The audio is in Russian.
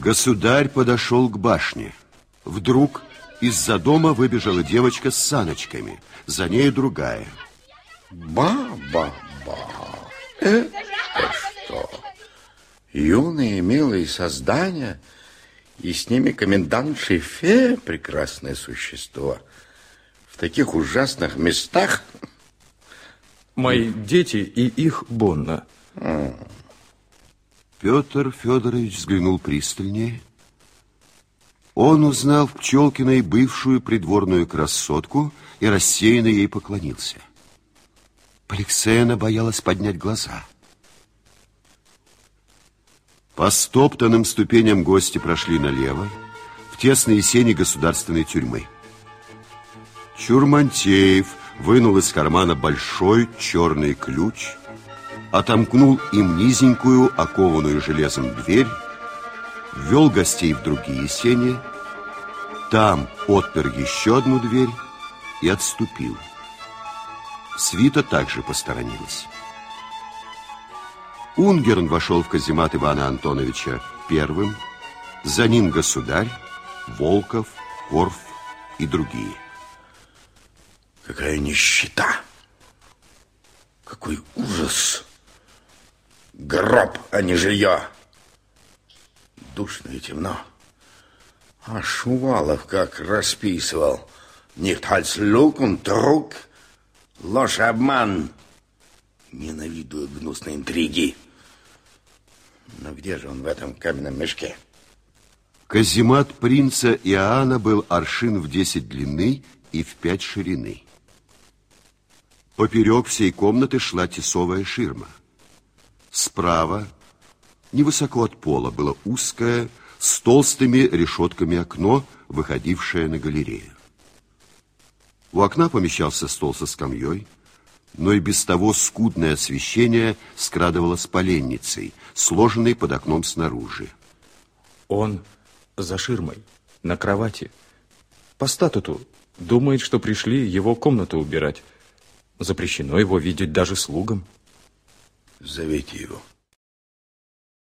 Государь подошел к башне. Вдруг из-за дома выбежала девочка с саночками. За ней другая. Ба-ба-ба. Это что? Юные милые создания, и с ними комендант Шефе, прекрасное существо. В таких ужасных местах... Мои дети и их Бонна. Петр Федорович взглянул пристальнее. Он узнал в Пчелкиной бывшую придворную красотку и рассеянно ей поклонился. Поликсена боялась поднять глаза. По стоптанным ступеням гости прошли налево, в тесные сени государственной тюрьмы. Чурмантеев вынул из кармана большой черный ключ, отомкнул им низенькую, окованную железом дверь, ввел гостей в другие сени, там отпер еще одну дверь и отступил. Свита также посторонилась. Унгерн вошел в каземат Ивана Антоновича первым, за ним государь, Волков, Корф и другие. Какая нищета! Какой ужас! Гроб, а не жилье! Душно и темно. А Шувалов как расписывал. Nicht als Lug und Trug, ложь обман. Ненавидую гнусные интриги. Но где же он в этом каменном мешке? Каземат принца Иоанна был аршин в десять длины и в пять ширины. Поперек всей комнаты шла тесовая ширма. Справа, невысоко от пола, было узкое, с толстыми решетками окно, выходившее на галерею. У окна помещался стол со скамьей, но и без того скудное освещение скрадывало с поленницей, сложенной под окном снаружи. Он за ширмой, на кровати. По статуту думает, что пришли его комнату убирать. Запрещено его видеть даже слугам. Зовите его.